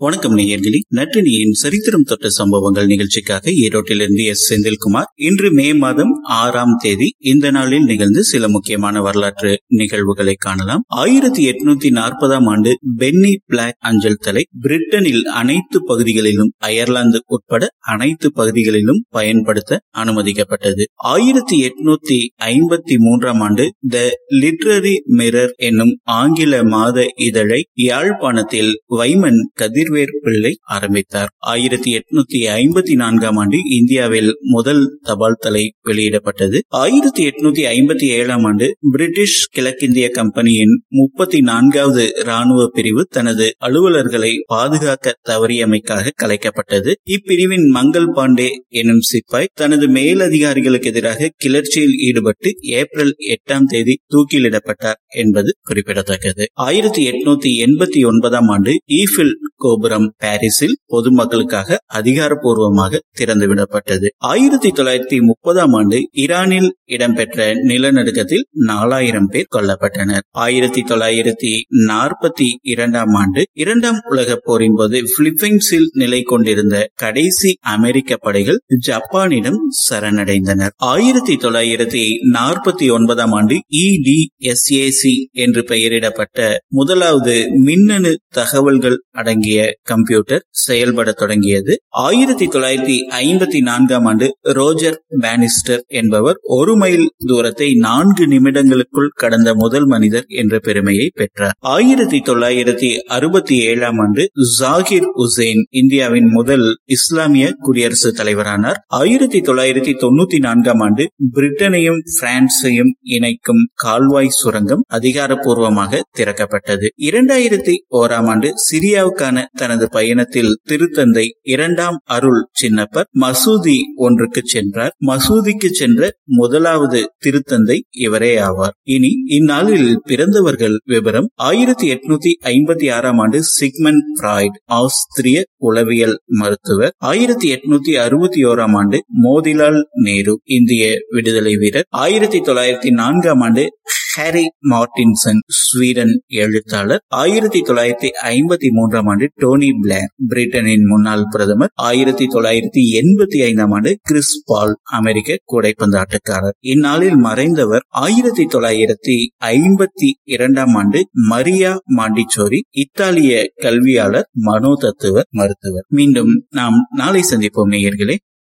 வணக்கம் நேயர்களே. நட்டினியின் சரித்திரம் தொட்ட சம்பவங்கள் நிகழ்ச்சிக்காக ஈரோட்டிலிருந்து எஸ் செந்தில்குமார் இன்று மே மாதம் ஆறாம் தேதி இந்த நாளில் நிகழ்ந்து சில முக்கியமான வரலாற்று நிகழ்வுகளை காணலாம். ஆயிரத்தி எட்நூத்தி நாற்பதாம் ஆண்டு பென்னி பிளாக் அஞ்சல் தலை பிரிட்டனில் அனைத்து பகுதிகளிலும் அயர்லாந்து உட்பட அனைத்து பகுதிகளிலும் பயன்படுத்த அனுமதிக்கப்பட்டது. ஆயிரத்தி எட்நூத்தி ஐம்பத்தி மூன்றாம் ஆண்டு த லிட்ரரி மிரர் என்னும் ஆங்கில மாத இதழை யாழ்ப்பாணத்தில் வைமன் கதிர் உயிர்வேர் பிள்ளை ஆரம்பித்தார். ஆயிரத்தி எட்நூத்தி ஐம்பத்தி நான்காம் ஆண்டு இந்தியாவில் முதல் தபால் தலை வெளியிடப்பட்டது. ஆயிரத்தி எட்நூத்தி ஐம்பத்தி ஏழாம் ஆண்டு பிரிட்டிஷ் கிழக்கிந்திய கம்பெனியின் முப்பத்தி நான்காவது ராணுவ பிரிவு தனது அலுவலர்களை பாதுகாக்க தவறியமைக்காக கலைக்கப்பட்டது. இப்பிரிவின் மங்கள் பாண்டே எனும் சிப்பாய் தனது மேலதிகாரிகளுக்கு எதிராக கிளர்ச்சியில் ஈடுபட்டு ஏப்ரல் எட்டாம் தேதி தூக்கிலிடப்பட்டார் என்பது குறிப்பிடத்தக்கது. ஆயிரத்தி எட்நூத்தி எண்பத்தி ஒன்பதாம் ஆண்டு ஈஃபில் கோபுரம் பாரிஸில் பொதுமக்களுக்காக அதிகாரப்பூர்வமாக திறந்துவிடப்பட்டது. ஆயிரத்தி தொள்ளாயிரத்தி முப்பதாம் ஆண்டு ஈரானில் இடம்பெற்ற நிலநடுக்கத்தில் நாலாயிரம் பேர் கொல்லப்பட்டனர். ஆயிரத்தி தொள்ளாயிரத்தி நாற்பத்தி இரண்டாம் ஆண்டு இரண்டாம் உலக போரின் போது பிலிப்பைன்ஸில் நிலை கொண்டிருந்த கடைசி அமெரிக்க படைகள் ஜப்பானிடம் சரணடைந்தனர். ஆயிரத்தி தொள்ளாயிரத்தி நாற்பத்தி ஒன்பதாம் ஆண்டு இடிஎஸ்ஏசி என்று பெயரிடப்பட்ட முதலாவது மின்னணு தகவல்கள் அடங்கிய கம்ப்யூட்டர் செயல்பட தொடங்கியது. ஆயிரத்தி தொள்ளாயிரத்தி ஐம்பத்தி நான்காம் ஆண்டு ரோஜர் பானிஸ்டர் என்பவர் ஒரு மைல் தூரத்தை நான்கு நிமிடங்களுக்குள் கடந்த முதல் மனிதர் என்ற பெருமையை பெற்றார். ஆயிரத்தி தொள்ளாயிரத்தி அறுபத்தி ஏழாம் ஆண்டு ஜாகிர் உசேன் இந்தியாவின் முதல் இஸ்லாமிய குடியரசுத் தலைவரானார். ஆயிரத்தி தொள்ளாயிரத்தி தொண்ணூத்தி நான்காம் ஆண்டு பிரிட்டனையும் பிரான்சையும் இணைக்கும் கால்வாய் சுரங்கம் அதிகாரப்பூர்வமாக திறக்கப்பட்டது. இரண்டாயிரத்தி ஓராம் ஆண்டு சிரியாவுக்கான தனது பயணத்தில் திருத்தந்தை இரண்டாம் அருள் சின்னப்பர் மசூதி ஒன்றுக்கு சென்றார். மசூதிக்கு சென்ற முதலாவது திருத்தந்தை இவரே ஆவார். இனி இந்நாளில் பிறந்தவர்கள் விவரம் ஆயிரத்தி எட்நூத்தி ஐம்பத்தி ஆறாம் ஆண்டு சிக்மன் பிராய்ட் ஆஸ்திரிய உளவியல் மருத்துவர். ஆயிரத்தி எட்நூத்தி அறுபத்தி ஓராம் ஆண்டு மோதிலால் நேரு இந்திய விடுதலை வீரர். ஆயிரத்தி தொள்ளாயிரத்தி நான்காம் ஆண்டு ஹாரி மார்டின்சன் ஸ்வீடன் எழுத்தாளர். ஆயிரத்தி தொள்ளாயிரத்தி ஐம்பத்தி மூன்றாம் ஆண்டு டோனி பிளேர் பிரிட்டனின் முன்னாள் பிரதமர். ஆயிரத்தி தொள்ளாயிரத்தி எண்பத்தி ஐந்தாம் ஆண்டு கிறிஸ் பால் அமெரிக்க கூடைப்பந்தாட்டக்காரர். இந்நாளில் மறைந்தவர் ஆயிரத்தி தொள்ளாயிரத்தி ஐம்பத்தி இரண்டாம் ஆண்டு மரியா மாண்டிச்சோரி இத்தாலிய கல்வியாளர் மனோதத்துவர் மருத்துவர். மீண்டும் நாம் நாளை சந்திப்போம் நேயர்களே.